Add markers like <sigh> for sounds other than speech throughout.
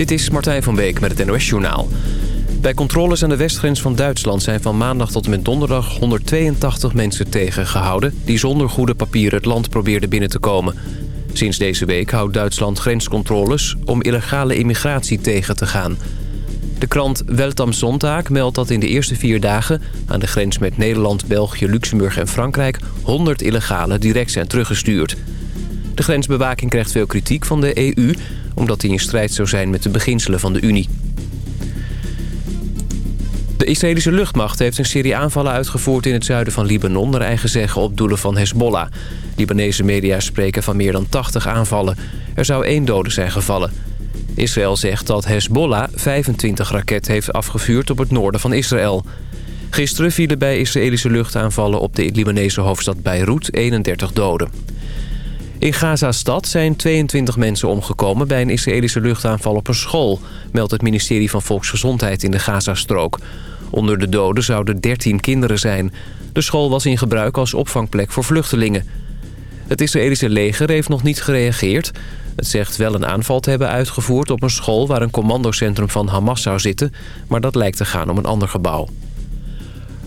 Dit is Martijn van Beek met het NOS Journaal. Bij controles aan de westgrens van Duitsland zijn van maandag tot en met donderdag 182 mensen tegengehouden... die zonder goede papieren het land probeerden binnen te komen. Sinds deze week houdt Duitsland grenscontroles om illegale immigratie tegen te gaan. De krant Welt am Sonntag meldt dat in de eerste vier dagen... aan de grens met Nederland, België, Luxemburg en Frankrijk... 100 illegalen direct zijn teruggestuurd. De grensbewaking krijgt veel kritiek van de EU... omdat die in strijd zou zijn met de beginselen van de Unie. De Israëlische luchtmacht heeft een serie aanvallen uitgevoerd in het zuiden van Libanon... naar eigen zeggen op doelen van Hezbollah. Libanese media spreken van meer dan 80 aanvallen. Er zou één dode zijn gevallen. Israël zegt dat Hezbollah 25 raketten heeft afgevuurd op het noorden van Israël. Gisteren vielen bij Israëlische luchtaanvallen op de Libanese hoofdstad Beirut 31 doden. In Gaza-stad zijn 22 mensen omgekomen bij een Israëlische luchtaanval op een school... meldt het ministerie van Volksgezondheid in de Gazastrook. Onder de doden zouden 13 kinderen zijn. De school was in gebruik als opvangplek voor vluchtelingen. Het Israëlische leger heeft nog niet gereageerd. Het zegt wel een aanval te hebben uitgevoerd op een school... waar een commandocentrum van Hamas zou zitten... maar dat lijkt te gaan om een ander gebouw.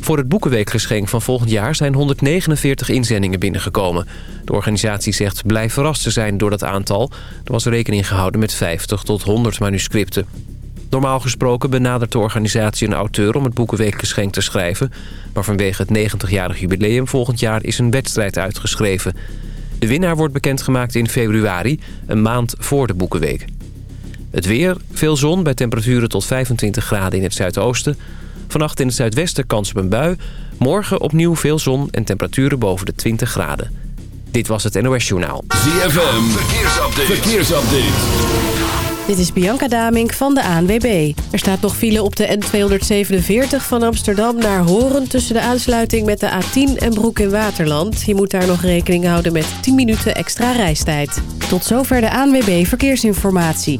Voor het Boekenweekgeschenk van volgend jaar zijn 149 inzendingen binnengekomen. De organisatie zegt blij verrast te zijn door dat aantal. Er was rekening gehouden met 50 tot 100 manuscripten. Normaal gesproken benadert de organisatie een auteur om het Boekenweekgeschenk te schrijven. Maar vanwege het 90-jarig jubileum volgend jaar is een wedstrijd uitgeschreven. De winnaar wordt bekendgemaakt in februari, een maand voor de Boekenweek. Het weer, veel zon bij temperaturen tot 25 graden in het zuidoosten. Vannacht in het zuidwesten kans op een bui. Morgen opnieuw veel zon en temperaturen boven de 20 graden. Dit was het NOS Journaal. ZFM, verkeersupdate. verkeersupdate. Dit is Bianca Damink van de ANWB. Er staat nog file op de N247 van Amsterdam naar Horen... tussen de aansluiting met de A10 en Broek in Waterland. Je moet daar nog rekening houden met 10 minuten extra reistijd. Tot zover de ANWB Verkeersinformatie.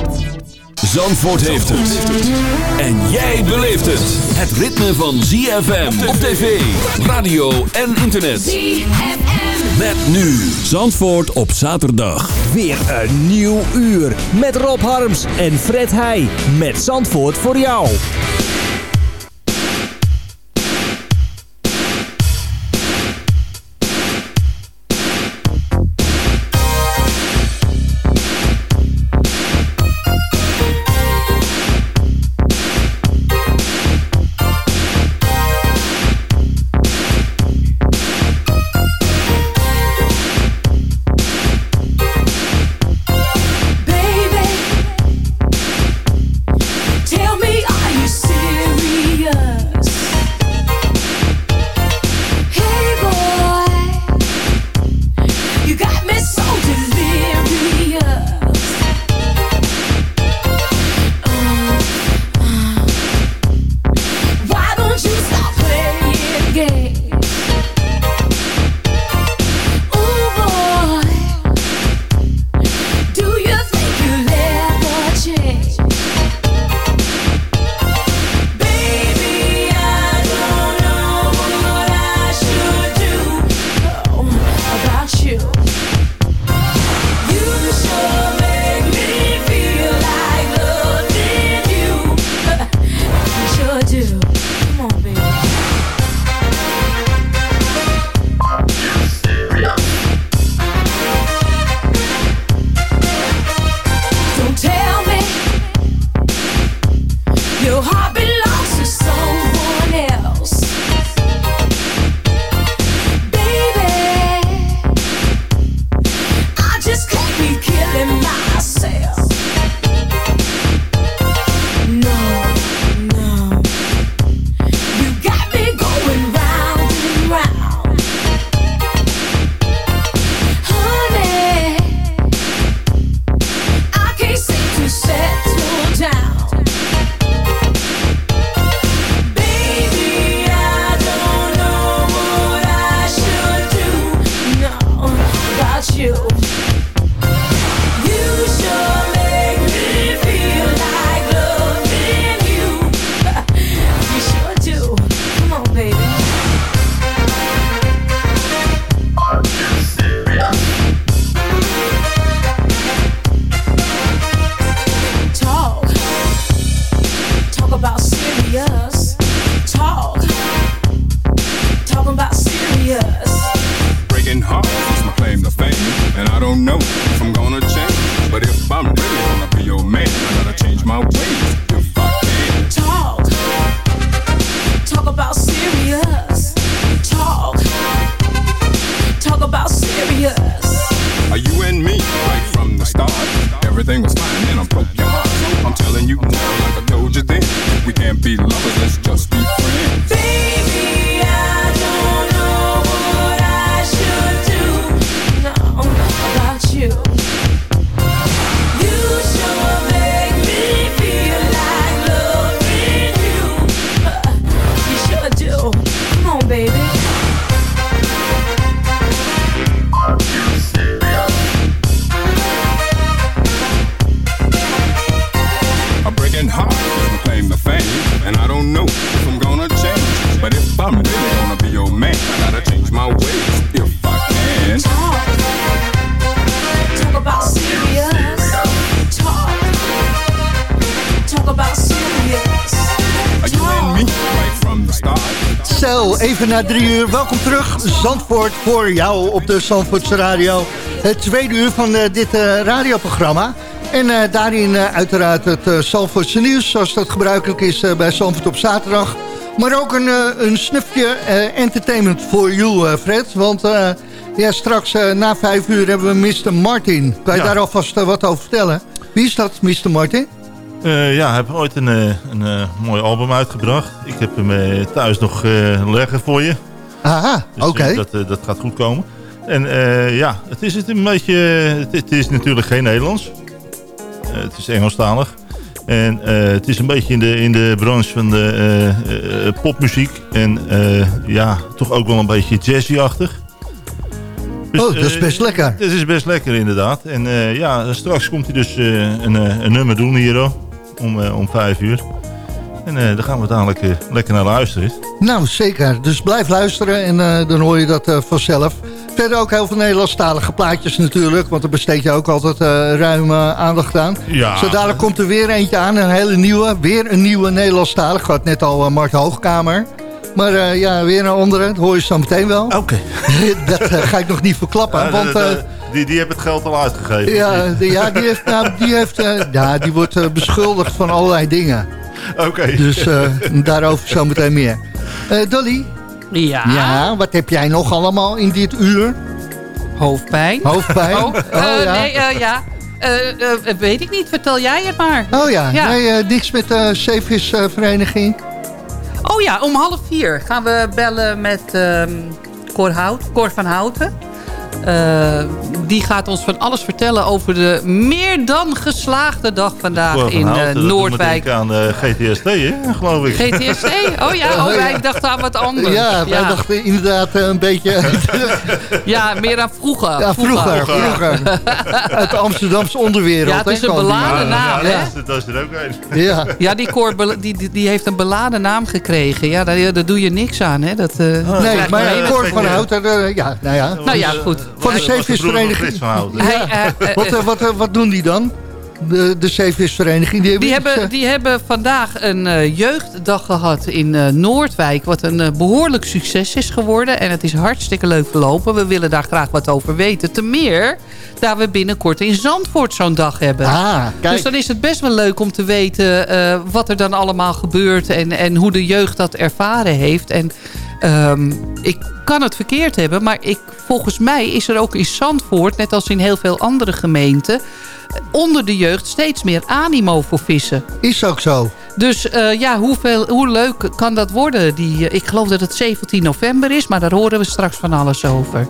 Zandvoort heeft het. En jij beleeft het. Het ritme van ZFM op tv, radio en internet. ZFM. Met nu Zandvoort op zaterdag. Weer een nieuw uur met Rob Harms en Fred Heij. Met Zandvoort voor jou. Na drie uur. Welkom terug, Zandvoort, voor jou op de Zandvoortse Radio. Het tweede uur van eh, dit eh, radioprogramma. En eh, daarin uiteraard het Zandvoortse nieuws, zoals dat gebruikelijk is bij Zandvoort op zaterdag. Maar ook een, een snufje entertainment voor jou, Fred. Want ja, straks na vijf uur hebben we Mr. Martin. Kan je Ja. daar alvast wat over vertellen? Wie is dat, Mr. Martin? Eh, ja, hij heeft ooit een, eh, een eh, mooi album uitgebracht. Ik heb hem eh, thuis nog leggen voor je. Aha, Dus, oké. eh, dat, dat gaat goed komen. En ja, het is het een beetje... Het, het is natuurlijk geen Nederlands. Het is Engelstalig. En het is een beetje in de, in de branche van de popmuziek. En ja, toch ook wel een beetje jazzy-achtig. Dus, Oh, dat is best lekker. Het is best lekker inderdaad. En ja, straks komt hij dus een, een nummer doen hier oh, om, eh, om vijf uur. En eh daar gaan we dadelijk eh, lekker naar luisteren. Nou, zeker. Dus blijf luisteren en dan hoor je dat vanzelf. Verder ook heel veel Nederlandstalige plaatjes natuurlijk. Want daar besteed je ook altijd ruim aandacht aan. Ja. Zo dadelijk komt er weer eentje aan. Een hele nieuwe. Weer een nieuwe Nederlandstalige. Ik had net al uh, Mart Hoogkamer. Maar ja, weer een andere. Dat hoor je zo meteen wel. Oké. <laughs> dat ga ik nog niet verklappen. Ja, want die, die hebben het geld al uitgegeven. ja, de- ja, die, heeft, nou, die, heeft, eh, ja, die wordt eh, beschuldigd van allerlei dingen. Oké. Dus eh, daarover zo meteen meer. Eh, Dolly, Ja, ja, wat heb jij nog allemaal in dit uur? hoofdpijn. Hoofdpijn? Oh, Oh, eh, ja. nee, eh, ja. Eh, eh, weet ik niet, vertel jij het maar. Oh ja, Ja. Nee, eh, niks met de zeevisvereniging. Oh ja, om half vier gaan we bellen met ehm Cor, Hout, Cor van Houten. Eh, die gaat ons van alles vertellen over de meer dan geslaagde dag vandaag in eh, Noordwijk. denken aan eh, GTSD, hè, geloof ik. GTSC? Oh ja, oh, wij <laughs> dachten aan wat anders. Ja, wij dachten inderdaad een beetje... <laughs> Ja, meer aan vroeger. ja, vroeger, vroeger. <laughs> Uit de Amsterdamse onderwereld. Ja, het is een beladen naam, ja, hè? dat is- Dat is er ook een. Ja. Ja, die Cor be- die, die, die heeft een beladen naam gekregen. Ja, daar, daar doe je niks aan, hè? Dat, eh, Nee, maar Cor van. Houten, ja, nou ja. Nou ja, goed. Van de zeevisvereniging. Eh, eh, Wat, eh, wat, wat doen die dan? De, de zeevisvereniging. Die hebben, Die hebben, die hebben vandaag een eh, jeugddag gehad in eh, Noordwijk... wat een eh, behoorlijk succes is geworden. En het is hartstikke leuk verlopen. We willen daar graag wat over weten. Te meer daar we binnenkort in Zandvoort zo'n dag hebben. Ah, kijk. Dus dan is het best wel leuk om te weten eh, wat er dan allemaal gebeurt... En, en hoe de jeugd dat ervaren heeft. En ehm, ik kan het verkeerd hebben, maar ik, volgens mij is er ook in Zandvoort... net als in heel veel andere gemeenten... onder de jeugd steeds meer animo voor vissen. Is ook zo. Dus eh, ja, hoeveel, hoe leuk kan dat worden? Die, eh, ik geloof dat het 17 november is, maar daar horen we straks van alles over.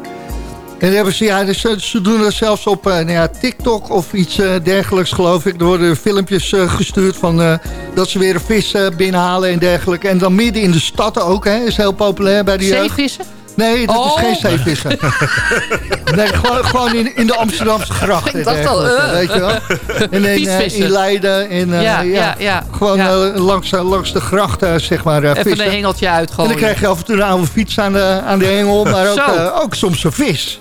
En dan hebben ze, ja, dus, eh, ze doen dat zelfs op eh, nou ja, TikTok of iets eh, dergelijks, geloof ik. Er worden filmpjes gestuurd van dat ze weer een vis eh, binnenhalen en dergelijke. En dan midden in de stad ook, hè. Is heel populair bij de jeugd. Zeevissen? Nee, dat Oh. is geen zeevissen. <laughs> nee, gewoon, gewoon in, in de Amsterdamse grachten. Ik dacht al. Weet je wel? En in, Viesvissen. in Leiden. En, Ja, ja, ja. Gewoon langs, langs de grachten, zeg maar, Even vissen. een hengeltje En uitgooien. dan krijg je af en toe een oude fiets aan de, aan de hengel, <laughs> maar ook, ook soms een vis.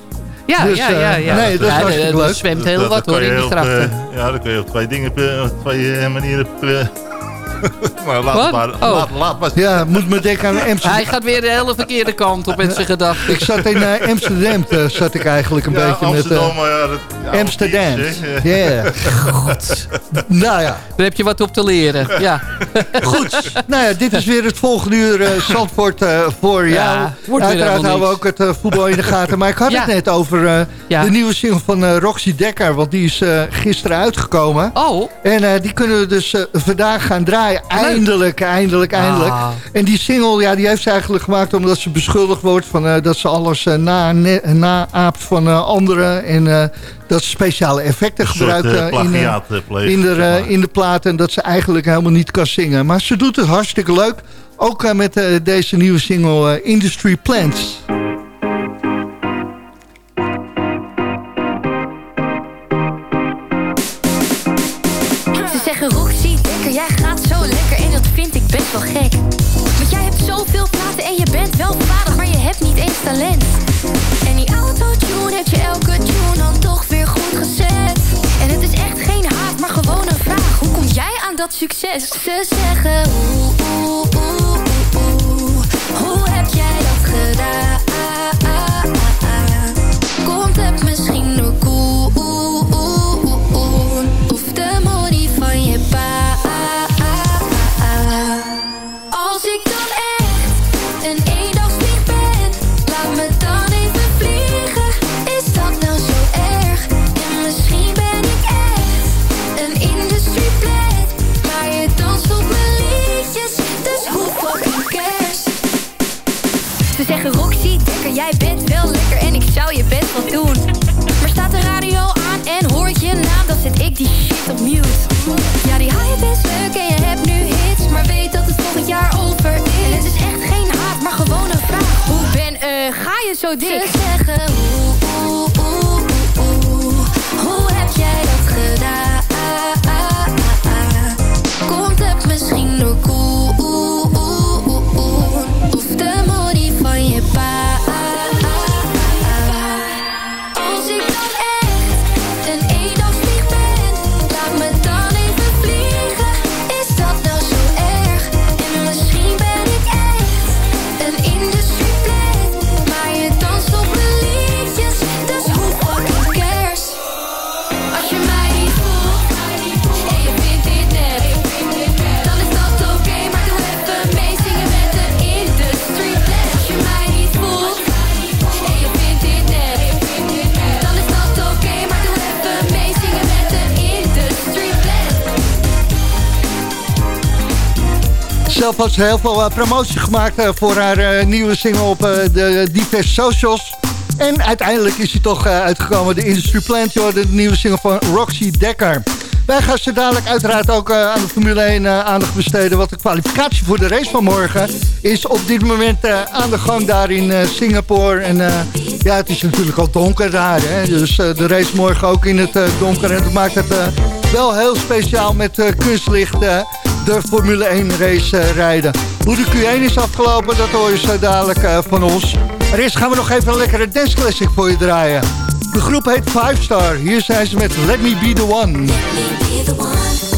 Ja, Dus, ja, eh, ja, ja. nee, dat is Ja, hartstikke er- leuk. Zwemt Dat- heel dat- wat dat hoor kan in die op, grachten. eh, ja, dan kun je op twee dingen, op twee eh, manieren eh, <laughs> maar laat, maar, Oh. laat, laat maar. Ja, moet me denken aan Amsterdam. Hij gaat weer de hele verkeerde kant op met zijn <laughs> gedachten. Ik zat in eh, Amsterdam, eh, zat ik eigenlijk een Ja, beetje Amsterdam, met... maar ja, dat, ja, eh, Amsterdam. Ja. Nou ja, Daar heb je wat op te leren. Ja. goed. Nou ja, dit is weer het volgende uur eh Zandvoort eh, voor Ja, jou. Uiteraard houden we ook het voetbal in de gaten. Maar ik had Ja. het net over eh, Ja. de nieuwe single van eh, Roxy Dekker. Want die is eh, gisteren uitgekomen. Oh, En eh, die kunnen we dus vandaag gaan draaien. Eindelijk, eindelijk, eindelijk. Ah. En die single, ja, die heeft ze eigenlijk gemaakt omdat ze beschuldigd wordt van eh, dat ze alles eh, na, ne- naapt van eh, anderen. En eh, dat ze speciale effecten gebruikt in, in, de, zeg maar. in de plaat. En dat ze eigenlijk helemaal niet kan zingen. Maar ze doet het hartstikke leuk. Ook met eh, deze nieuwe single eh, Industry Plants. Ze zeggen Ze heel veel eh, promotie gemaakt eh, voor haar eh, nieuwe single op de diverse socials. En uiteindelijk is hij toch uitgekomen, de Industry Plant, de nieuwe single van Roxy Dekker. Wij gaan ze dadelijk uiteraard ook aan de Formule 1 eh, aandacht besteden. Want de kwalificatie voor de race van morgen is op dit moment aan de gang daar in Singapore. En ja, het is natuurlijk al donker daar. Hè? Dus de race morgen ook in het donker. En dat maakt het wel heel speciaal met kunstlicht eh, de Formule 1 race eh, rijden. Hoe de Q1 is afgelopen, dat hoor je zo dadelijk eh, van ons. Maar eerst gaan we nog even een lekkere dance classic voor je draaien. De groep heet Five Star. Hier zijn ze met Let Me Be The One. Be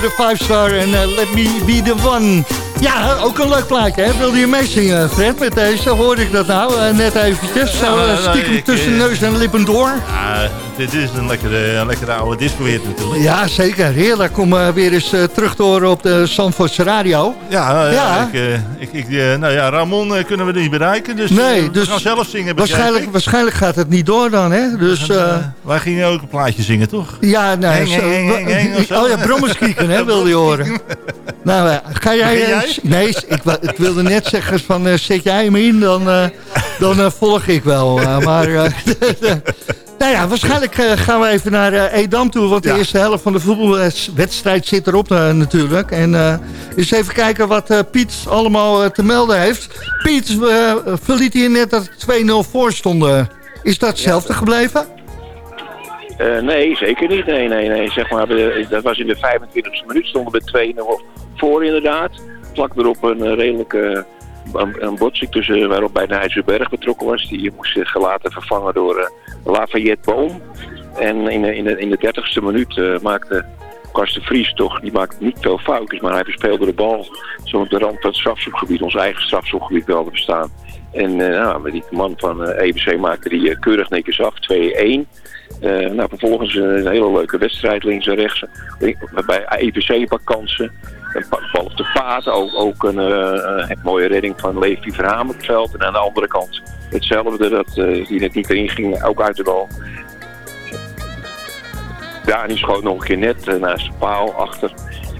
hoorde Five Star en eh, Let Me Be The One. Ja, ook een leuk plaatje, hè? Wilde je meezingen, Fred, met deze? Hoorde ik dat nou eh, net eventjes? Zo eh, nou, stiekem tussen neus en lippen door. Dit is een lekkere, een lekkere oude disco-hit natuurlijk. Ja, zeker. Heerlijk om eh, weer eens eh, terug te horen op de Zandvoortse radio. Ja, nou, ja. Ik, eh, ik, ik, eh, nou ja, Ramon eh, kunnen we niet bereiken, dus, Nee, eh, dus gaan zelf zingen. Waarschijnlijk, waarschijnlijk gaat het niet door dan, hè? Dus... eh, Wij gingen ook een plaatje zingen, toch? Ja. Heng, heng, heng, zo. oh ja, brommerskieken, hè, <laughs> wilde je horen. Nou, eh, ga jij... Eh, jij? nee, ik, ik wilde net zeggen van, eh, zet jij hem in, dan, eh, dan eh, volg ik wel. eh, maar, eh, <laughs> nou ja, waarschijnlijk eh, gaan we even naar eh, Edam toe, want de eerste helft van de voetbalwedstrijd zit erop eh, natuurlijk. En eens even kijken wat Piet allemaal te melden heeft. Piet, verliet hier net dat het 2-0 voor stonden. Is dat hetzelfde gebleven? Nee, zeker niet. Nee, nee, nee. Zeg maar, dat was in de 25e minuut. Stonden we 2-0 voor inderdaad. Vlak erop een redelijke een, een botsing tussen, waarop bij de IJzerberg betrokken was. Die moest zich laten vervangen door eh, Lafayette Boom. En in, in, de, in de 30e minuut eh, maakte Karsten Vries toch, die maakte niet veel foutjes, maar hij verspeelde de bal zo op de rand van het strafschopgebied, ons eigen strafschopgebied wel te bestaan. En eh, nou, die man van EBC maakte die keurig netjes af, 2-1. Eh, nou, vervolgens eh, een hele leuke wedstrijd links en rechts. Bij EPC paar kansen. Een bal op de paat. Ook, ook een, eh, een mooie redding van Levi Verhaam op het veld. En aan de andere kant hetzelfde. Dat, die net niet erin ging. Ook uit de bal. Dani schoot nog een keer net naast de paal achter.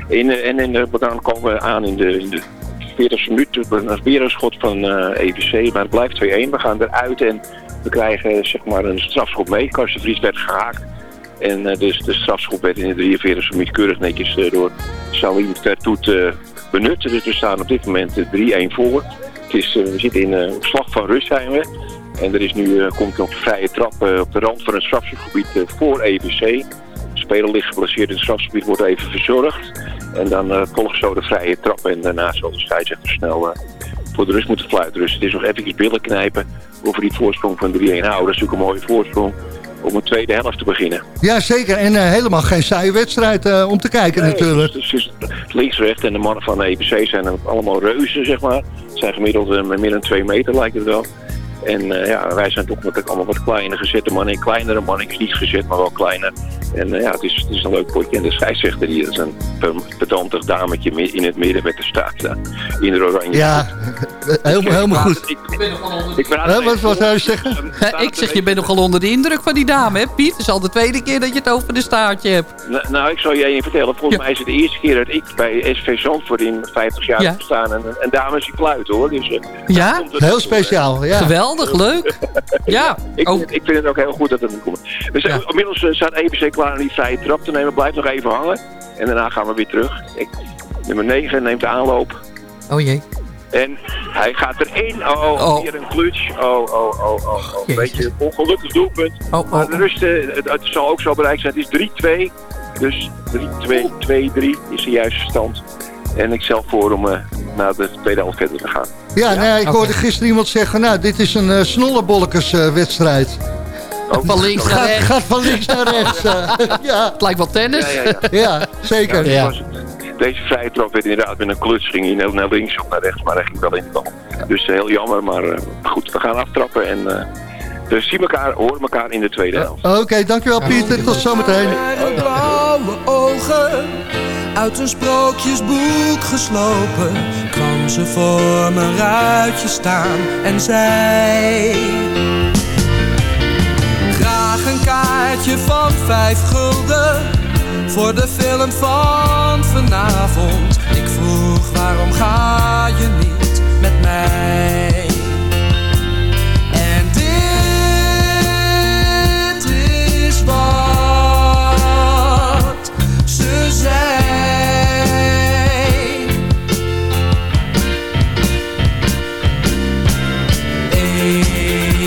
In, en in de, dan komen we aan in de, in de 40 minuten. Weer een schot van eh EPC. Maar het blijft 2-1. We gaan eruit en we krijgen zeg maar een strafschop mee. Karsten Vries werd gehaakt. En eh, dus de strafschop werd in de 43 minuut keurig netjes eh, door Salim Tertoet eh benut. Dus we staan op dit moment eh, 3-1 voor. Het is, we zitten in op slag van rust zijn we. En er is nu, komt een vrije trap op de rand van het strafschopgebied voor EBC. De speler ligt geblesseerd in het strafgebied, wordt even verzorgd. En dan volgt zo de vrije trap en daarna zal de scheidsrechter snel voor de rust moeten fluiten. Dus het is nog even billen knijpen over die voorsprong van 3-1 houden. Dat is natuurlijk een mooie voorsprong om een tweede helft te beginnen. Ja, zeker. En eh, helemaal geen saaie wedstrijd eh, om te kijken natuurlijk. Dus, dus links, rechts en de mannen van de EPC zijn allemaal reuzen, zeg maar. Het zijn gemiddeld eh, meer dan twee meter, lijkt het wel. En eh, ja, wij zijn toch met allemaal wat kleiner gezette mannen. En kleinere mannen, niet gezet, maar wel kleiner. En eh, ja, het is, het is een leuk potje. En de scheidsrechter hier is een pe- pedantig dametje in het midden met de staat eh, in de oranje. Ja, <laughs> helemaal, helemaal goed. Ik, ik praat Hè, wat wat zou je zeggen? <laughs> <laughs> ik zeg, je bent nogal onder de indruk van die dame, hè Piet? Het is al de tweede keer dat je het over de staartje hebt. Nou, nou, ik zal je één vertellen. Volgens Ja. mij is het de eerste keer dat ik bij SV Zandvoort in 50 jaar Ja. heb gestaan. En, en dame is die kluit hoor. Dus, Ja? Heel speciaal, ja. Geweldig, leuk. <laughs> Ja, Ik, ook. ik vind het ook heel goed dat het nu komt. We zijn, Ja. Inmiddels eh, staat EBC klaar om die vrije trap te nemen. Blijf nog even hangen. En daarna gaan we weer terug. Ik, nummer 9 neemt de aanloop. Oh jee. En hij gaat erin. Oh, Oh. hier een clutch. Oh, oh, oh, oh. oh. Een Jezus. beetje een ongelukkig doelpunt. Oh, Maar oh, de rust, eh, het, het zal ook zo bereikt zijn. Het is 3-2. Dus 3-2, 2-3 is de juiste stand. En ik stel voor om eh, naar de tweede helft verder te gaan. Ja, nou, ja, ik hoorde gisteren iemand zeggen, nou, dit is een uh, eh, Van links naar Gaat, rechts. gaat van links naar rechts. eh. <laughs> ja, Het lijkt wel tennis. Ja, ja, ja. ja, zeker. Ja, was. Deze vrije trap werd inderdaad met een kluts. Ging hij naar- naar links of naar rechts, maar hij ging wel in de bal. Dus heel jammer, maar eh, goed, we gaan aftrappen. En, eh, dus zien elkaar, horen elkaar in de tweede helft. Oké, dankjewel Pieter. Tot zometeen. Blauwe ogen, uit een sprookjesboek geslopen, kwam ze voor mijn ruitje staan en zei... Graag een kaartje van vijf gulden, voor de film van vanavond. Ik vroeg waarom ga je niet met mij?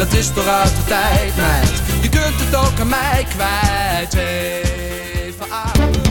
dat is toch uit de tijd, meid. Je kunt het ook aan mij kwijt. Even aan.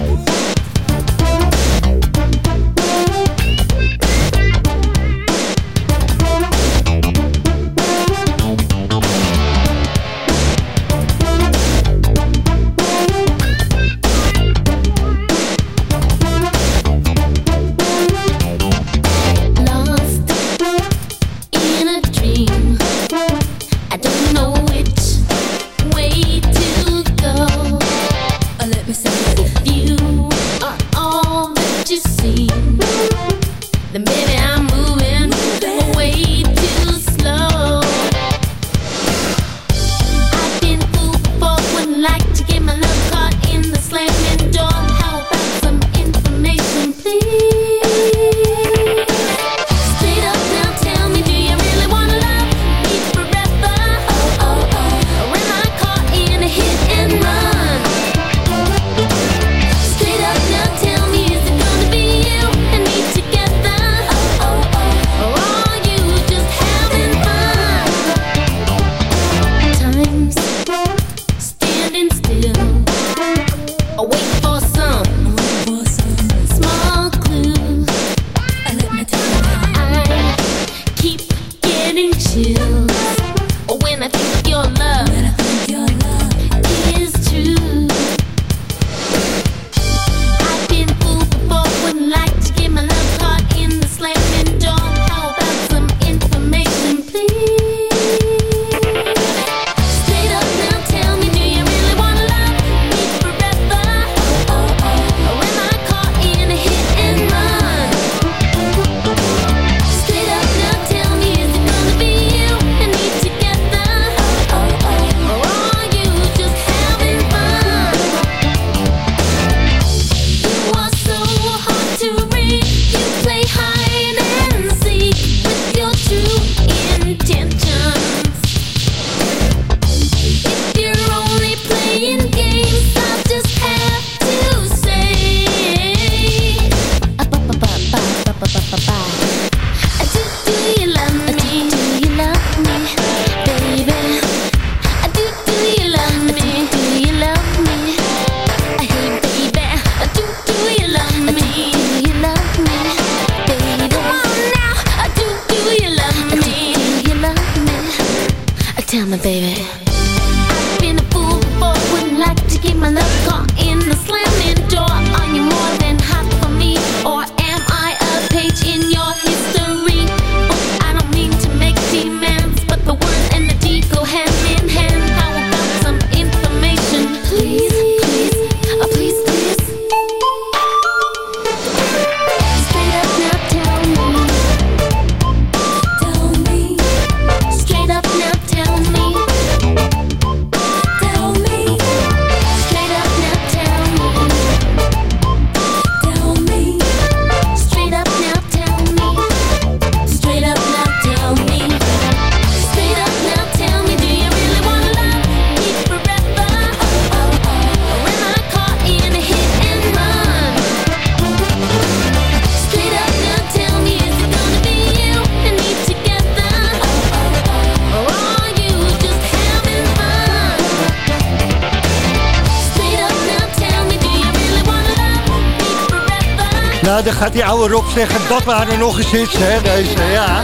Zeggen, dat waren nog eens hits, hè, deze, ja.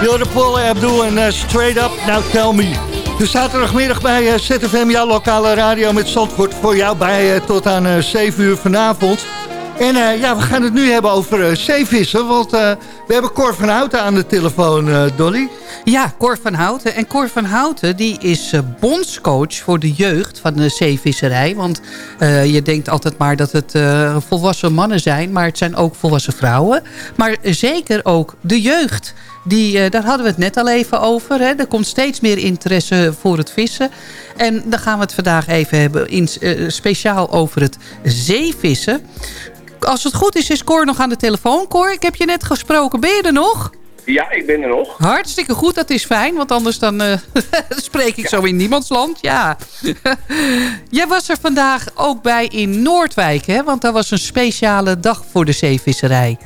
Wilde Paul Abdul en uh, Straight Up, Now Tell Me. De zaterdagmiddag bij uh, ZFM, jouw lokale radio met Zandvoort voor jou bij uh, tot aan uh, 7 uur vanavond. En ja, we gaan het nu hebben over zeevissen, want we hebben Cor van Houten aan de telefoon, Dolly. Ja, Cor van Houten. En Cor van Houten die is bondscoach voor de jeugd van de zeevisserij. Want je denkt altijd maar dat het volwassen mannen zijn, maar het zijn ook volwassen vrouwen. Maar zeker ook de jeugd. Die, uh, daar hadden we het net al even over. Hè. Er komt steeds meer interesse voor het vissen. En dan gaan we het vandaag even hebben in, speciaal over het zeevissen. Als het goed is, is Cor nog aan de telefoon. Cor, ik heb je net gesproken. Ben je er nog? Ja, ik ben er nog. Hartstikke goed, dat is fijn. Want anders dan uh, <laughs> spreek ik ja. zo in niemands land. Ja. <laughs> Jij was er vandaag ook bij in Noordwijk, hè? Want daar was een speciale dag voor de zeevisserij.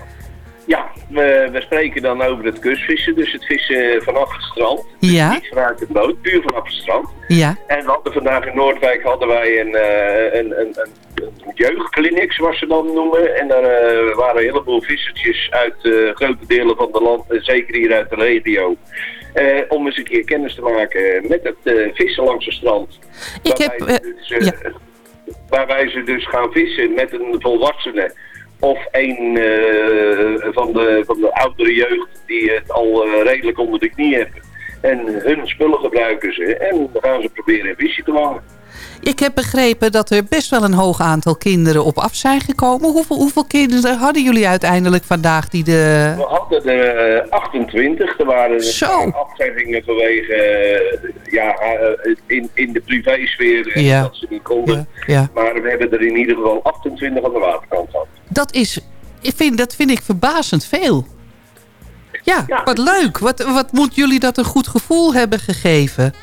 Ja, we, we, spreken dan over het kustvissen. Dus het vissen vanaf het strand. Ja. Dus niet vanuit de boot, puur vanaf het strand. Ja. En we hadden vandaag in Noordwijk hadden wij een, uh, een, een, een, jeugdkliniek, zoals ze dan noemen. En daar uh, waren een heleboel vissertjes uit uh, grote delen van het land, en zeker hier uit de regio. om eens een keer kennis te maken met het vissen langs het strand. Ik heb... Dus, ja. Waarbij ze dus gaan vissen met een volwassene of een uh, van, de, van de oudere jeugd die het al uh, redelijk onder de knie hebben. En hun spullen gebruiken ze en dan gaan ze proberen een visie te vangen. Ik heb begrepen dat er best wel een hoog aantal kinderen op af zijn gekomen. Hoeveel, hoeveel kinderen hadden jullie uiteindelijk vandaag die de... We hadden er 28. Er waren Zo. afzeggingen vanwege ja, in, in de privésfeer ja. dat ze niet konden. Ja. Ja. Maar we hebben er in ieder geval 28 aan de waterkant gehad. Dat is, ik vind, dat vind ik verbazend veel. Ja, Ja. wat leuk. Wat, wat moet jullie dat een goed gevoel hebben gegeven?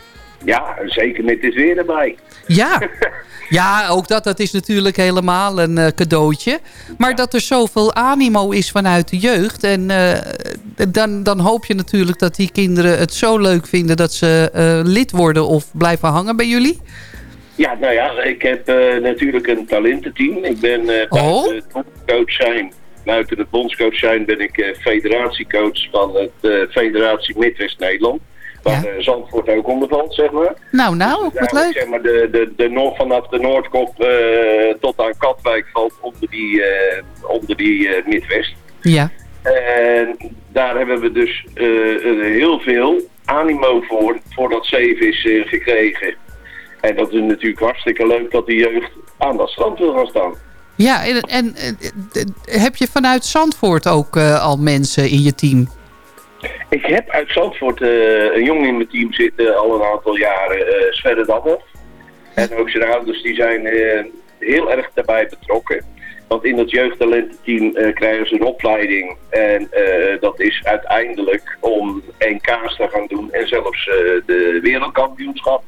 Ja, zeker met dit weer erbij. Ja, <laughs> ja ook dat, dat is natuurlijk helemaal een eh, cadeautje. Maar dat er zoveel animo is vanuit de jeugd. En eh, dan, dan hoop je natuurlijk dat die kinderen het zo leuk vinden... dat ze eh, lid worden of blijven hangen bij jullie. Ja, nou ja, ik heb eh, natuurlijk een talententeam. Ik ben eh Oh. bondscoach zijn. Buiten het bondscoach zijn ben ik eh, federatiecoach van het eh, Federatie Midwest-Nederland. Waar eh, Zandvoort ook onder valt, zeg maar. Nou, nou, Dus wat leuk. Zeg maar, de, de, de Noord, vanaf de Noordkop eh, tot aan Katwijk valt onder die, eh, onder die eh, Midwest. Ja. En daar hebben we dus eh, eh, heel veel animo voor, voor dat zeevis eh, gekregen. En dat is natuurlijk hartstikke leuk dat de jeugd aan dat strand wil gaan staan. Ja, en, en heb je vanuit Zandvoort ook eh, al mensen in je team? Ik heb uit Zandvoort eh, een jongen in mijn team zitten al een aantal jaren, eh Sverre Damhoff. En ook zijn ouders die zijn heel erg daarbij betrokken. Want in dat jeugdtalententeam eh, krijgen ze een opleiding. En dat is uiteindelijk om NK's te gaan doen en zelfs de wereldkampioenschap.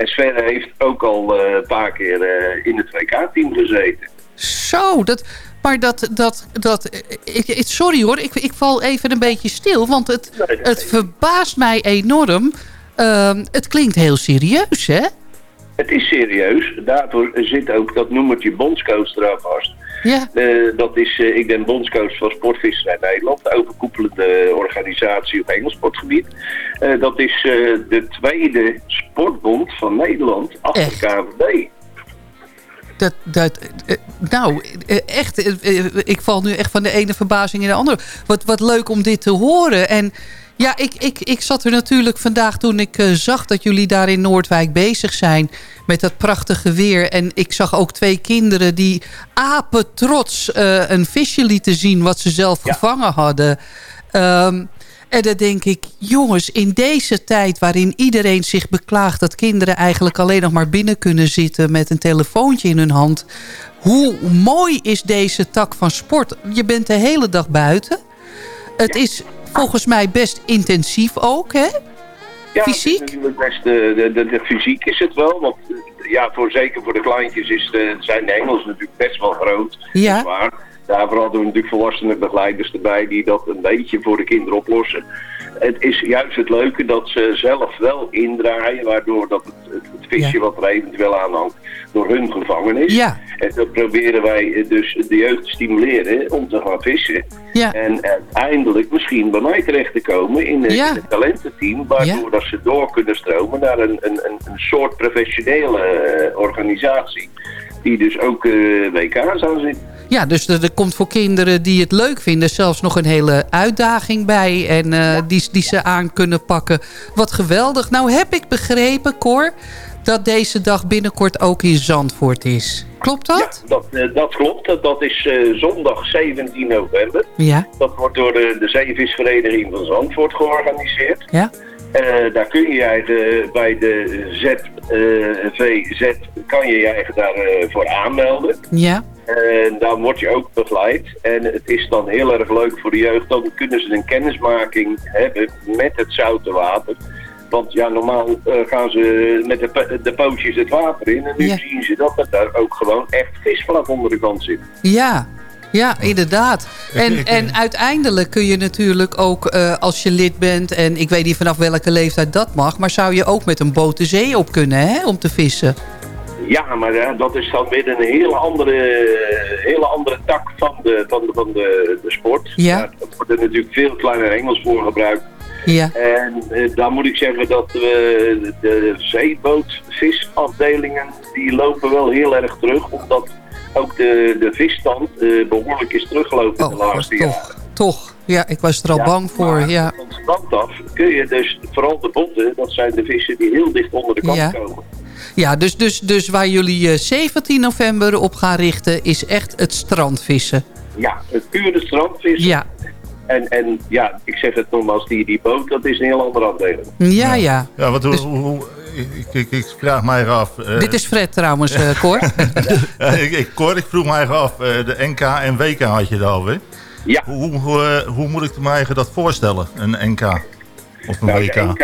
En Sverre heeft ook al eh, een paar keer eh, in het WK-team gezeten. Zo, dat, maar dat, dat, dat ik, ik- sorry hoor, ik, ik val even een beetje stil, want het, het verbaast mij enorm. Ehm, het klinkt heel serieus, hè? Het is serieus. Daardoor zit ook dat noemertje bondscoach eraan vast. Ja. Eh, dat is, eh, ik ben bondscoach van Sportvisserij Nederland, de overkoepelende organisatie op engelsportgebied. Eh dat is de tweede sportbond van Nederland achter KVB. Dat, dat, nou, echt, ik val nu echt van de ene verbazing in de andere. Wat, wat leuk om dit te horen. En ja, ik, ik, ik zat er natuurlijk vandaag toen ik eh, zag dat jullie daar in Noordwijk bezig zijn met dat prachtige weer. En ik zag ook twee kinderen die apetrots eh een visje lieten zien wat ze zelf gevangen hadden. Ehm, en dan denk ik, jongens, in deze tijd waarin iedereen zich beklaagt... dat kinderen eigenlijk alleen nog maar binnen kunnen zitten... met een telefoontje in hun hand. Hoe mooi is deze tak van sport? Je bent de hele dag buiten. Het is volgens mij best intensief ook, hè? Ja, Fysiek? Het is best, eh, de, de, de fysiek is het wel, want ja, voor, zeker voor de kleintjes is de, zijn de Engels natuurlijk best wel groot. Ja. Daarvoor hadden we natuurlijk volwassene begeleiders erbij die dat een beetje voor de kinderen oplossen. Het is juist het leuke dat ze zelf wel indraaien, waardoor dat het, het, het visje wat er eventueel aan hangt door hun gevangen is. Ja. En dan proberen wij eh, dus de jeugd te stimuleren om te gaan vissen. Ja. En uiteindelijk misschien bij mij terecht te komen in, Ja. in het talententeam, waardoor dat ze door kunnen stromen naar een, een, een, soort professionele eh, organisatie. Die dus ook eh, WK's aan zit. Ja, dus er, er komt voor kinderen die het leuk vinden... zelfs nog een hele uitdaging bij. En eh, die, die ze aan kunnen pakken. Wat geweldig. Nou heb ik begrepen, Cor... dat deze dag binnenkort ook in Zandvoort is. Klopt dat? Dat, eh, dat klopt. Dat, dat is eh, zondag 17 november. Ja. Dat wordt door de, de Zeevisvereniging van Zandvoort georganiseerd. Ja. Eh, daar kun je je eigen bij de ZVZ kan je je eigen daarvoor voor aanmelden. Ja. En dan word je ook begeleid. En het is dan heel erg leuk voor de jeugd. Dan kunnen ze een kennismaking hebben met het zoute water. Want ja, normaal eh, gaan ze met de, de pootjes het water in. En nu Ja. zien ze dat er daar ook gewoon echt visvlak onder de kant zit. Ja, ja, inderdaad. En, <laughs> en uiteindelijk kun je natuurlijk ook, eh, als je lid bent... en ik weet niet vanaf welke leeftijd dat mag... maar zou je ook met een boot de zee op kunnen, hè, om te vissen? Ja, maar dat is dan weer een hele andere, hele andere tak van de, van de, van de, de sport. Ja. Daar wordt er natuurlijk veel kleiner Engels voor gebruikt. Ja. En eh, dan moet ik zeggen dat we de zeebootvisafdelingen, die lopen wel heel erg terug. Omdat ook de, de visstand eh, behoorlijk is teruggelopen Oh, de laatste jaren. Toch, ja, ik was er al Ja, bang voor, ja. Van het strand af kun je dus, vooral de botten, dat zijn de vissen die heel dicht onder de kant Ja. komen. Ja, dus, dus, dus waar jullie eh, 17 november op gaan richten... is echt het strandvissen. Ja, het pure strandvissen. Ja. En, en ja, ik zeg het nogmaals, die, die boot, dat is een heel andere afdeling. Ja, ja. Ja, wat, hoe, hoe, hoe- ik, ik, ik vraag mij af... eh, Dit is Fred trouwens, eh Cor. <laughs> eh, ik, ik, Cor, ik vroeg mij af, eh, de NK en WK had je het over. Ja. Hoe, hoe, eh, hoe moet ik me dat voorstellen, een NK of een Nou, WK? de NK,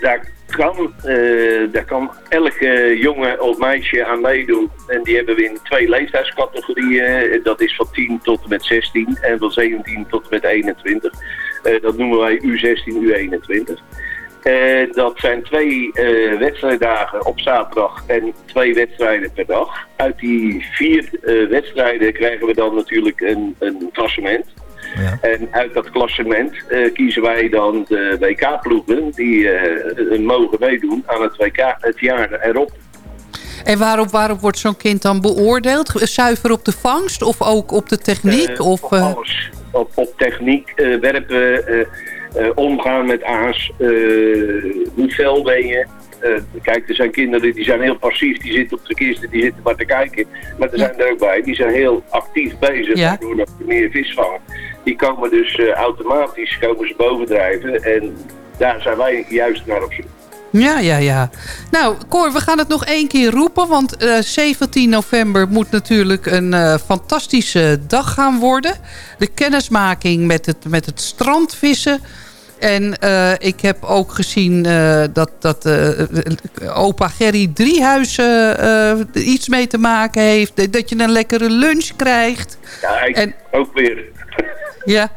daar kan, eh, daar kan elke jongen of meisje aan meedoen. En die hebben we in twee leeftijdscategorieën. Dat is van 10 tot en met 16 en van 17 tot en met 21. Eh, dat noemen wij U16, U21. Eh, dat zijn twee eh wedstrijddagen op zaterdag en twee wedstrijden per dag. Uit die vier eh, wedstrijden krijgen we dan natuurlijk een, een. En uit dat klassement eh, kiezen wij dan de WK-ploegen die eh, mogen meedoen aan het WK het jaar erop. En waarop, waarop wordt zo'n kind dan beoordeeld? Zuiver op de vangst of ook op de techniek? Eh, of, op eh, alles. Op, op techniek, eh, werpen, eh, eh, omgaan met aas, eh, hoe fel ben je. Eh, kijk, er zijn kinderen die zijn heel passief, die zitten op de kisten, die zitten maar te kijken. Maar er zijn er ook bij, die zijn heel actief bezig, Ja. waardoor dat meer vis vangen. Die komen dus eh, automatisch komen ze bovendrijven en daar zijn wij juist naar op zoek. Ja, ja, ja. Nou, Cor, we gaan het nog één keer roepen. Want eh, 17 november moet natuurlijk een eh, fantastische dag gaan worden. De kennismaking met het, met het strandvissen. En eh, ik heb ook gezien eh, dat, dat eh, opa Gerry Driehuizen eh, iets mee te maken heeft. Dat je een lekkere lunch krijgt. Ja, ik ook weer. Ja.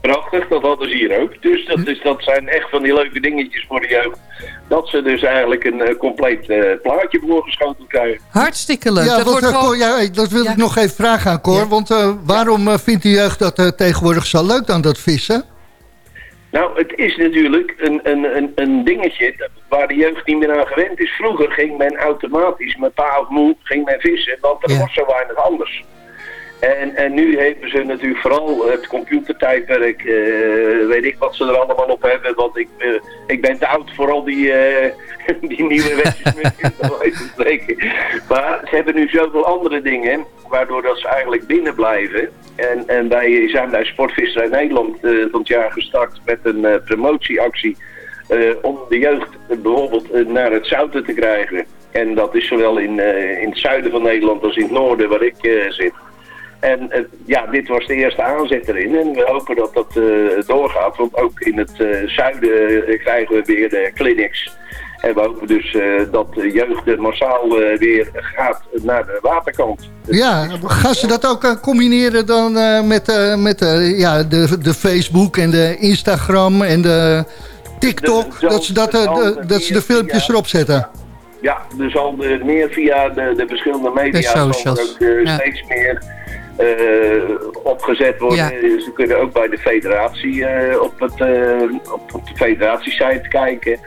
Prachtig, dat hadden ze hier ook. Dus dat, is, dat zijn echt van die leuke dingetjes voor de jeugd. Dat ze dus eigenlijk een eh, compleet eh, plaatje voorgeschoteld krijgen. Hartstikke leuk. Ja, dat wordt eh. Cor, ja, dat wil ik nog even vragen aan Cor. Want eh, waarom vindt de jeugd dat eh, tegenwoordig zo leuk dan dat vissen? Nou, het is natuurlijk een, een, een, een dingetje waar de jeugd niet meer aan gewend is. Vroeger ging men automatisch, met pa of moe, ging men vissen, want er was zo weinig anders. En, en nu hebben ze natuurlijk vooral het computertijdperk, eh, weet ik wat ze er allemaal op hebben. Want ik, eh, ik ben te oud voor al die, eh, <laughs> die nieuwe wetjes. <laughs> Maar ze hebben nu zoveel andere dingen, waardoor dat ze eigenlijk binnen blijven. En, en wij zijn bij Sportvisserij Nederland van het jaar gestart met een promotieactie. om de jeugd bijvoorbeeld naar het zouten te krijgen. En dat is zowel in, in het zuiden van Nederland als in het noorden waar ik zit. En eh, ja, dit was de eerste aanzet erin. En we hopen dat dat eh, doorgaat. Want ook in het eh, zuiden krijgen we weer de clinics. En we hopen dus dat de jeugd massaal eh, weer gaat naar de waterkant. Ja, gaan ze dat ook combineren dan met, met ja, de, de Facebook en de Instagram en de TikTok? De- dat, ze dat, de, dat ze de filmpjes erop zetten? Ja, er zal er meer via de, de verschillende media De zal er socials. ook Ja. steeds meer opgezet worden. Ja. Ze kunnen ook bij de federatie eh, op, het, eh, op, op de federatiesite kijken.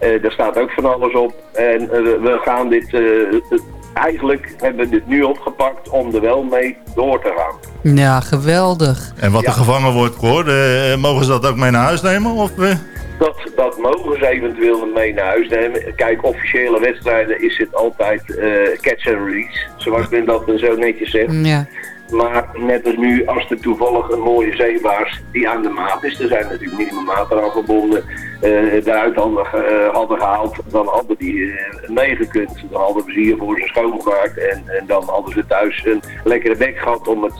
Eh, daar staat ook van alles op. En eh, we gaan dit... eh, eigenlijk hebben we dit nu opgepakt om er wel mee door te gaan. Ja, geweldig. En wat Ja. er gevangen wordt, eh, mogen ze dat ook mee naar huis nemen? Of, eh? Dat, dat mogen ze eventueel mee naar huis nemen. Kijk, officiële wedstrijden is het altijd eh, catch and release. Zoals men dat zo netjes zegt. Ja. Maar net als nu, als er toevallig een mooie zeebaars die aan de maat is, er zijn natuurlijk minimummaten aan verbonden, eh daaruit hadden, ge- hadden gehaald, dan hadden die eh, meegekund. Dan hadden we ze hier voor ze schoongemaakt en, en dan hadden ze thuis een lekkere bek gehad om het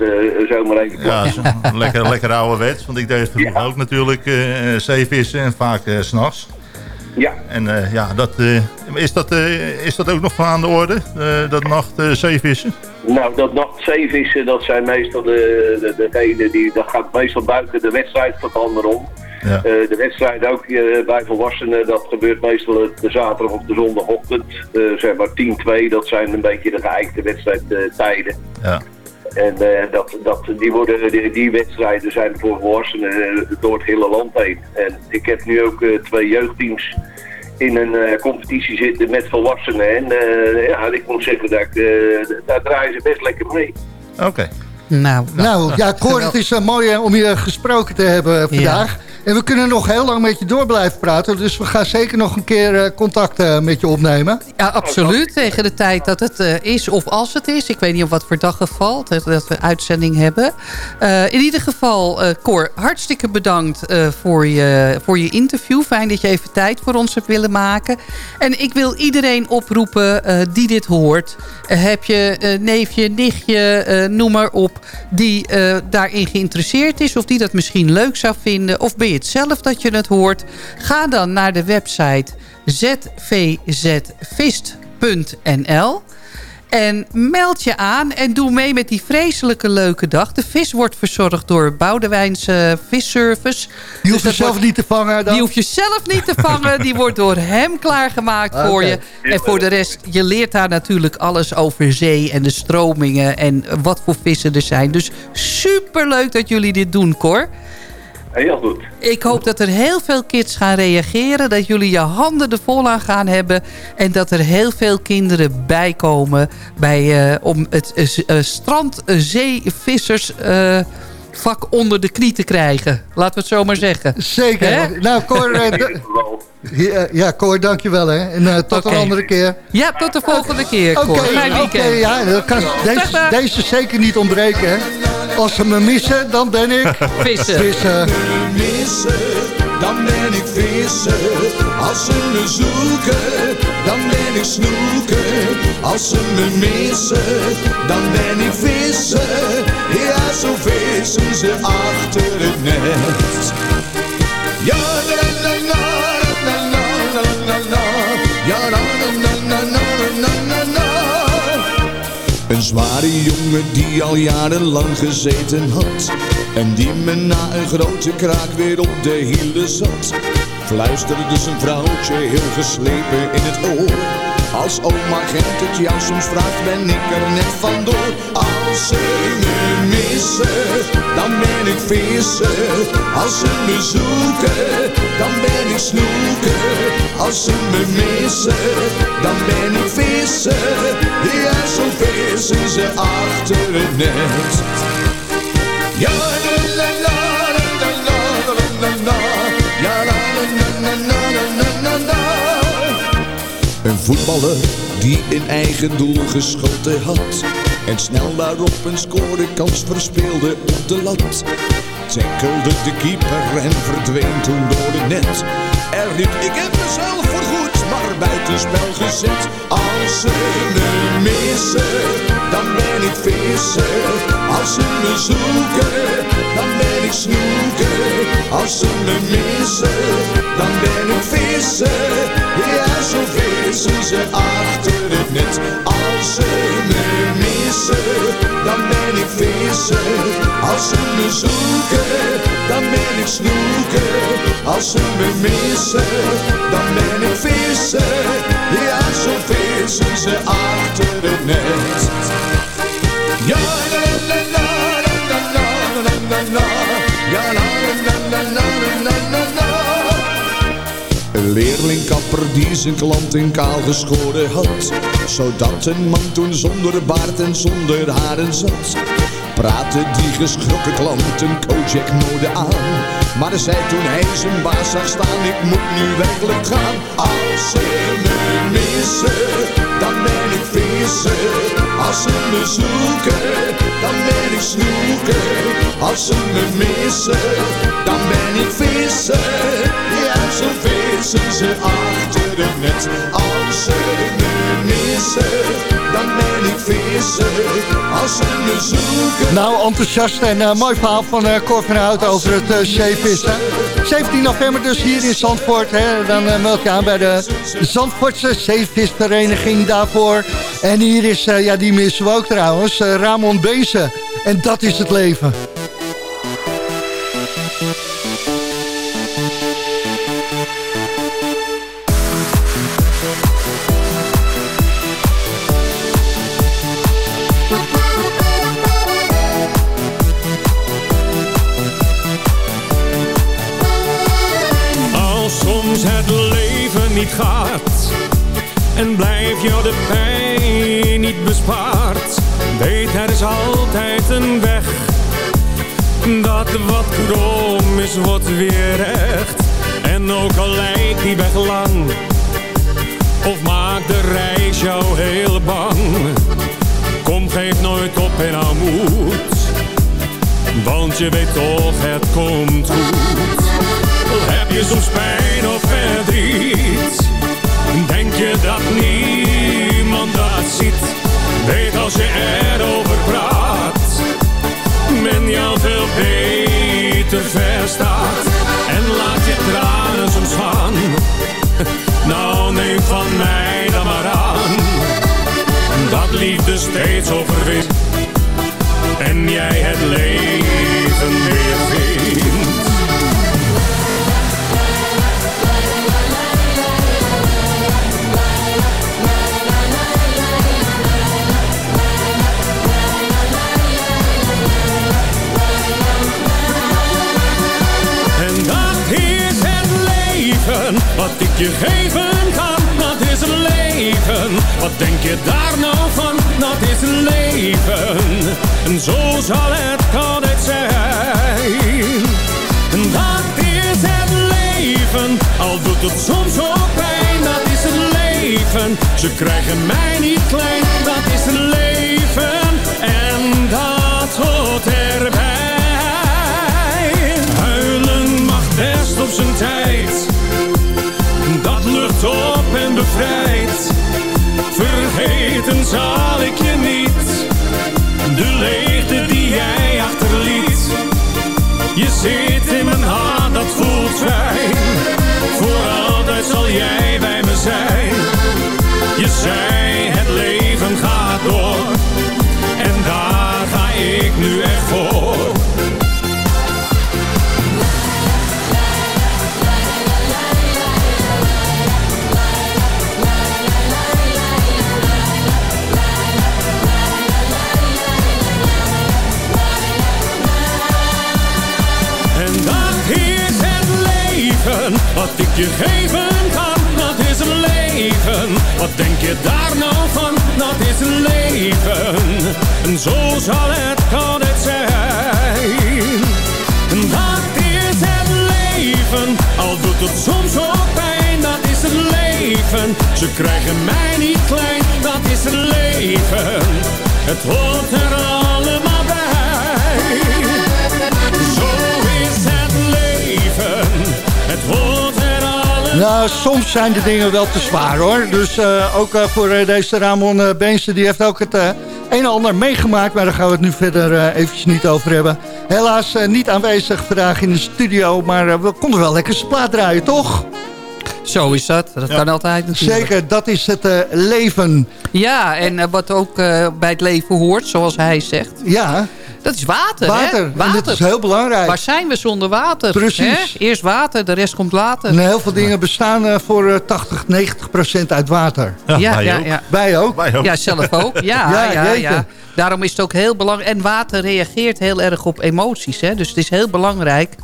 zomaar even te Ja, zo- <laughs> lekker, lekker ouderwets. Want ik deed vroeger ook natuurlijk zeevissen en vaak 's s'nachts. Ja. En ja, dat, is, dat, is dat ook nog van aan de orde? dat nacht zeevissen? Nou, dat nachtzeevissen, dat zijn meestal de, de, degenen die, dat gaat meestal buiten de wedstrijd van de ander om. Ja. Eh, de wedstrijd ook eh, bij volwassenen, dat gebeurt meestal de zaterdag of de zondagochtend. Eh, zeg maar 10-2, dat zijn een beetje de geëikte wedstrijdtijden. Ja. En eh, dat, dat, die, worden, die, die wedstrijden zijn voor volwassenen eh, door het hele land heen. En ik heb nu ook eh, twee jeugdteams in een eh, competitie zitten met volwassenen. En eh, ja, ik moet zeggen, dat ik, eh, daar draaien ze best lekker mee. Oké. Nou, Nou ja, Cor, het is uh, mooi eh, om je gesproken te hebben eh, vandaag. En we kunnen nog heel lang met je door blijven praten. Dus we gaan zeker nog een keer eh, contact eh, met je opnemen. Ja, absoluut. Tegen de tijd dat het eh, is of als het is. Ik weet niet op wat voor dag het valt. Dat, we uitzending hebben. Eh, in ieder geval, eh Cor, hartstikke bedankt eh, voor, je, voor je interview. Fijn dat je even tijd voor ons hebt willen maken. En ik wil iedereen oproepen eh, die dit hoort. Eh, heb je eh, neefje, nichtje, eh, noem maar op. Die eh, daarin geïnteresseerd is. Of die dat misschien leuk zou vinden. Of ben je het zelf dat je het hoort. Ga dan naar de website zvzvist.nl. En meld je aan en doe mee met die vreselijke leuke dag. De vis wordt verzorgd door Boudewijnse Visservice. Die hoef je dat zelf wordt- niet te vangen dan? Die hoef je zelf niet te vangen. Die wordt door hem klaargemaakt voor je. En voor de rest, je leert daar natuurlijk alles over zee en de stromingen. En wat voor vissen er zijn. Dus superleuk dat jullie dit doen, Cor. Heel goed. Ik hoop dat er heel veel kids gaan reageren. Dat jullie je handen er vol aan gaan hebben. En dat er heel veel kinderen bijkomen. Bij, eh, om het uh, strandzeevissers eh, vak onder de knie te krijgen. Laten we het zo maar zeggen. Zeker. Hè? Nou, Cor, <laughs> eh, d- ja, ja, Cor, dankjewel. Hè. En eh, tot een andere keer. Ja, tot de volgende keer, Oké, Cor. Ja, dat kan deze, dag. deze zeker niet ontbreken. Hè. Als ze me missen, dan ben ik... Vissen. Vissen dan ben ik vissen Als ze me zoeken, dan ben ik snoeken. Als ze me missen, dan ben ik vissen, Ja, zo vissen ze achter het net. Ja, na na na na na na na Ja, na na na na na na Een zware jongen die al jarenlang gezeten had en die me na een grote kraak weer op de hielen zat. Fluisterde zijn vrouwtje heel geslepen in het oor. Als oma Gent het jou soms vraagt ben ik er net vandoor. Als ze me missen, dan ben ik vissen. Als ze me zoeken, dan ben ik snoeken. Als ze me missen, dan ben ik vissen. Ja, zo vissen ze achter het net een voetballer die in eigen doel geschoten had En snel daarop een scorekans verspeelde op de lat Tackelde de keeper en verdween toen door de net Er riep ik heb mezelf voorgoed maar buitenspel gezet Als ze me missen, dan ben ik vissen Als ze me zoeken, dan ben ik snoeken Als ze me missen, dan ben ik visser. Ja, zo vissen ze achter het net. Als ze me missen, dan ben ik visser. Als ze me zoeken, dan ben ik snoeker. Als ze me missen, dan ben ik visser. Ja, zo vissen ze achter het net. Ja, la la la la la la la la la la la la. Een leerlingkapper die zijn klant in kaal geschoren had. Zodat een man toen zonder baard en zonder haren zat. Praatte die geschrokken klant een Kojak mode aan. Maar zei toen hij zijn baas zag staan Ik moet nu werkelijk gaan. Als ze me missen Dan ben ik visser Als ze me zoeken Dan ben ik snoeker Als ze me missen Dan ben ik visser Ja, zo vissen ze achter net Als ze me missen Dan ben ik visser Als ze me zoeken Nou, enthousiast en eh, mooi verhaal van uh, Cor van Hout over het uh, zeevissen. 17 november dus hier in Zandvoort. Hè. Dan uh, meld je aan bij de Zandvoortse Zeevisvereniging daarvoor. En hier is, ja die missen we ook trouwens, Ramon Bezen. En dat is het leven. Je geven kan. Dat is een leven, wat denk je daar nou van? Dat is een leven, en zo zal het altijd zijn. En dat is het leven, al doet het soms ook pijn. Dat is het leven, ze krijgen mij niet klein. Dat is het leven, en dat hoort erbij. Huilen mag best op zijn tijd. Op en bevrijdt. Vergeten zal ik je niet. De leegte die jij achterliet. Je zit in mijn hart, dat voelt fijn. Voor altijd zal jij bij me zijn. Je zei je geven kan. Dat is een leven, wat denk je daar nou van? Dat is een leven, en zo zal het altijd zijn. Dat is het leven, al doet het soms ook pijn. Dat is het leven, ze krijgen mij niet klein. Dat is het leven, het hoort er allemaal Nou, soms zijn de dingen wel te zwaar hoor. Dus eh, ook eh, voor eh, deze Ramon uh, Beense, die heeft ook het, eh, een en ander meegemaakt. Maar daar gaan we het nu verder uh, eventjes niet over hebben. Helaas uh, niet aanwezig vandaag in de studio. Maar uh, we konden wel lekker zijn plaat draaien, toch? Zo is dat. Dat ja. kan altijd natuurlijk. Zeker, dat is het uh, leven. Ja, en uh, wat ook uh, bij het leven hoort, zoals hij zegt. Ja. Dat is water, water. Hè? Water. En dit is heel belangrijk. Waar zijn we zonder water? Precies. Hè? Eerst water, de rest komt later. En heel veel dingen bestaan voor 80, 90 procent uit water. Ja, ja, wij, ja, ook. ja. wij ook. Wij ook. Ja, zelf ook. Ja, <laughs> ja, ja, ja, Daarom is het ook heel belangrijk. En water reageert heel erg op emoties. Hè? Dus het is heel belangrijk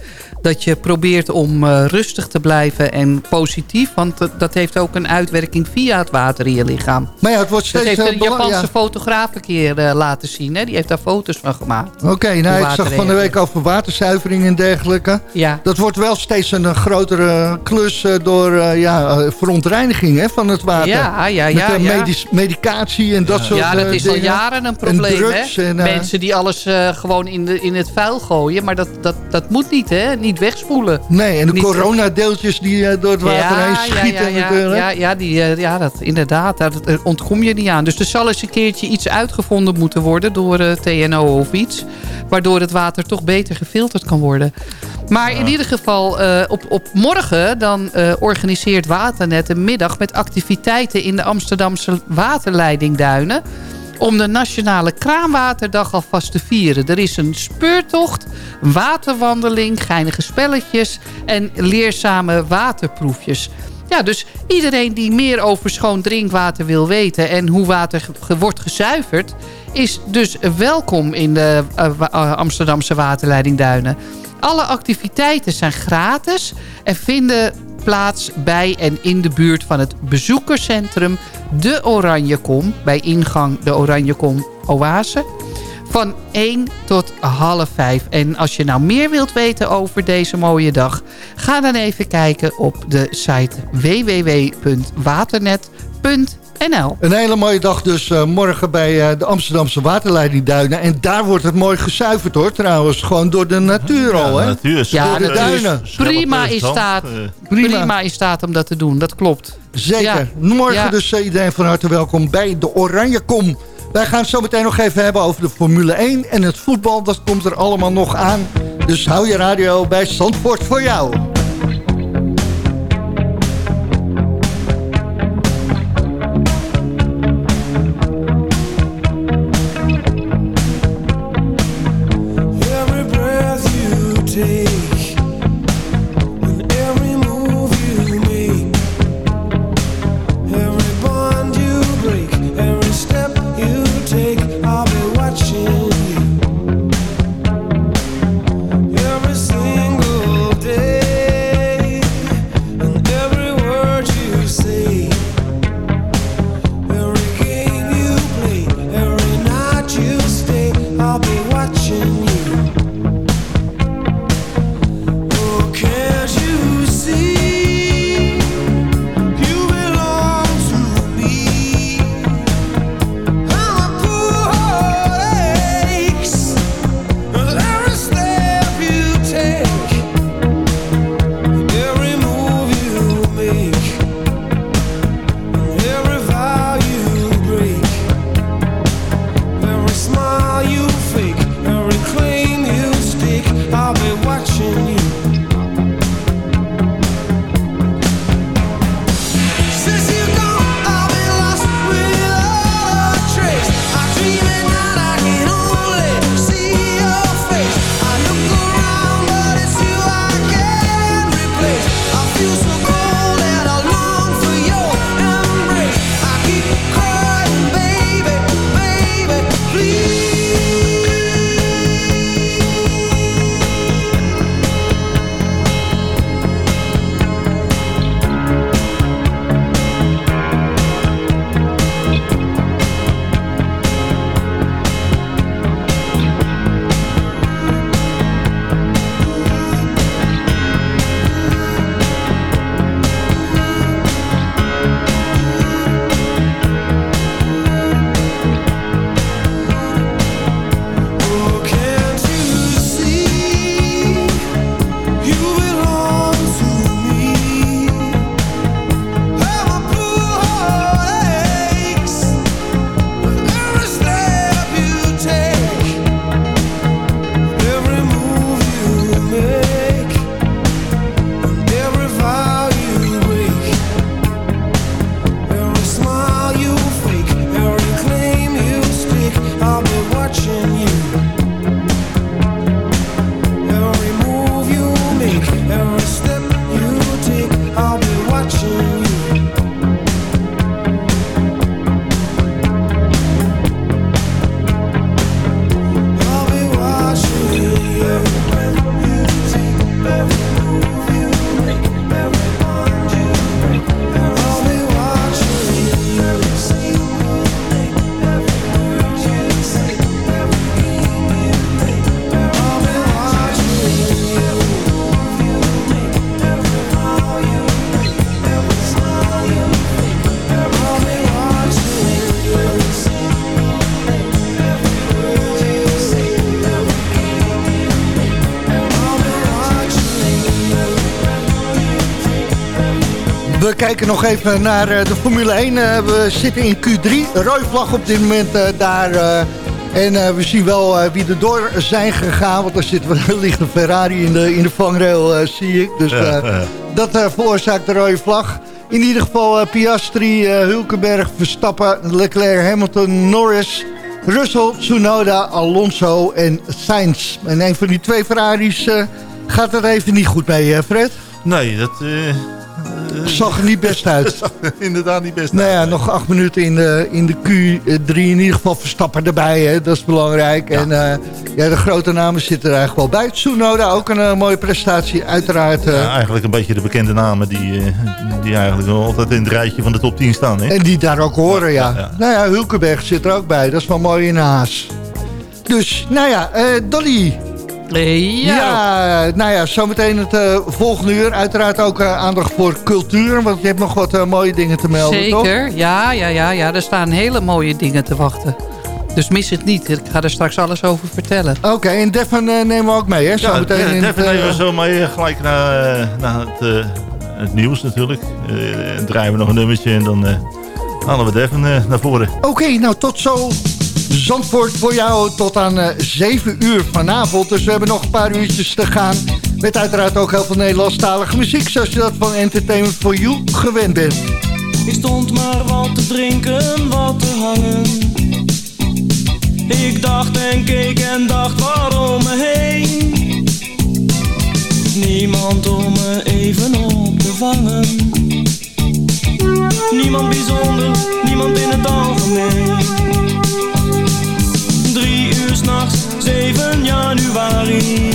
dat je probeert om uh, rustig te blijven en positief. Want dat heeft ook een uitwerking via het water in je lichaam. Maar ja, het wordt steeds Dat heeft een Japanse ja. fotograaf een keer uh, laten zien. Hè? Die heeft daar foto's van gemaakt. Oké, okay, nou, ik zag van de week over waterzuivering en dergelijke. Ja. Dat wordt wel steeds een, een grotere klus uh, door ja, verontreiniging hè, van het water. Ja, ja, ja. Met medicatie en dat soort Ja, dat is dingen. al jaren een probleem. Hè? En, Mensen die alles gewoon in, de, in het vuil gooien. Maar dat, dat, dat moet niet, hè? Niet wegspoelen. Nee, en de coronadeeltjes die uh, door het water ja, heen schieten ja, ja. Ja, ja, die, ja dat, inderdaad, daar dat ontkom je niet aan. Dus er zal eens een keertje iets uitgevonden moeten worden door TNO of iets. Waardoor het water toch beter gefilterd kan worden. Maar in ieder geval, op, op morgen dan organiseert Waternet een middag met activiteiten in de Amsterdamse waterleidingduinen om de Nationale Kraanwaterdag alvast te vieren. Er is een speurtocht, waterwandeling, geinige spelletjes en leerzame waterproefjes. Ja, dus iedereen die meer over schoon drinkwater wil weten... en hoe water wordt gezuiverd... is dus welkom in de uh, Amsterdamse waterleidingduinen. Alle activiteiten zijn gratis en vinden plaats bij en in de buurt van het bezoekerscentrum De Oranjekom... bij ingang de Oranjekom Oase... van 1 tot half 5. En als je nou meer wilt weten over deze mooie dag... ga dan even kijken op de site www.waternet.nl. Een hele mooie dag dus uh, morgen bij uh, de Amsterdamse waterleidingduinen. En daar wordt het mooi gezuiverd hoor trouwens. Gewoon door de natuur al. hè? Ja, natuur, ja, door de duinen. Prima in, staat, prima. prima in staat om dat te doen, dat klopt. Zeker. Ja. Morgen ja. dus uh, iedereen van harte welkom bij de Oranjekom. Wij gaan het zo meteen nog even hebben over de Formule 1 en het voetbal. Dat komt er allemaal nog aan. Dus hou je radio bij Zandvoort voor jou. We kijken nog even naar eh, de Formule 1. Eh, we zitten in Q3. Rode vlag op dit moment eh, daar. en we zien wel wie er door zijn gegaan. Want er zit ligt een Ferrari in de, in de vangrail, zie ik. Dus Ja, ja. dat veroorzaakt de rode vlag. In ieder geval Piastri, Hulkenberg, Verstappen, Leclerc, Hamilton, Norris... Russell, Tsunoda, Alonso en Sainz. En een van die twee Ferraris gaat er even niet goed mee, hè Fred? Nee, dat... Zag er niet best uit. <laughs> inderdaad niet best Nou ja, nog acht minuten in de, in de Q3. In ieder geval Verstappen erbij, hè? dat is belangrijk. En eh, ja, de grote namen zitten er eigenlijk wel bij. Tsunoda ook een eh, mooie prestatie, uiteraard. eh. Ja, eigenlijk een beetje de bekende namen die, eh, die eigenlijk altijd in het rijtje van de top 10 staan. Hè? En die daar ook horen, ja. Nou ja, Hulkenberg zit er ook bij. Dat is wel mooi in haas. Dus, nou ja, eh, Dolly. Ja. nou ja, zometeen het eh, volgende uur. Uiteraard ook eh, aandacht voor cultuur. Want je hebt nog wat eh, mooie dingen te melden, toch? Zeker, ja, ja, ja, ja. Er staan hele mooie dingen te wachten. Dus mis het niet. Ik ga er straks alles over vertellen. Oké, en Devon eh, nemen we ook mee, hè? Ja, Zometeen het, Devin eh, nemen we zo mee gelijk naar, naar het, het nieuws natuurlijk. Eh, en draaien we nog een nummertje en dan eh, halen we Devin naar voren. Oké, nou tot zo. Zandvoort voor jou tot aan eh 7 uur vanavond. Dus we hebben nog een paar uurtjes te gaan. Met uiteraard ook heel veel Nederlandstalige muziek. Zoals je dat van Entertainment for You gewend bent. Ik stond maar wat te drinken, wat te hangen. Ik dacht en keek en dacht waarom me heen. Niemand om me even op te vangen. Niemand bijzonder, niemand in het algemeen. Drie uur s'nachts, 7 januari.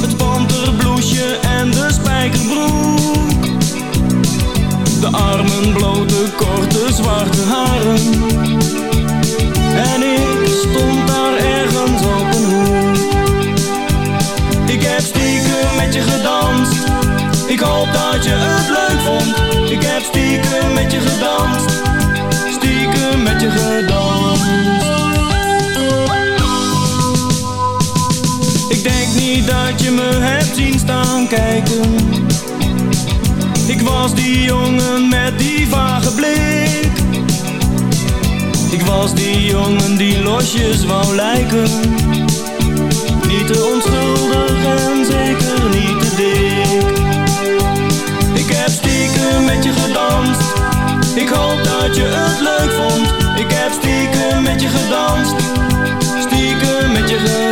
Het panterbloesje en de spijkerbroek. De armen blote, korte, zwarte haren. En ik stond daar ergens op een hoek. Ik heb stiekem met je gedanst. Ik hoop dat je het leuk vond. Ik heb stiekem met je gedanst. Stiekem met je gedanst. Dat je me hebt zien staan kijken. Ik was die jongen met die vage blik. Ik was die jongen die losjes wou lijken. Niet te onschuldig en zeker niet te dik. Ik heb stiekem met je gedanst. Ik hoop dat je het leuk vond. Ik heb stiekem met je gedanst. Stiekem met je gedanst.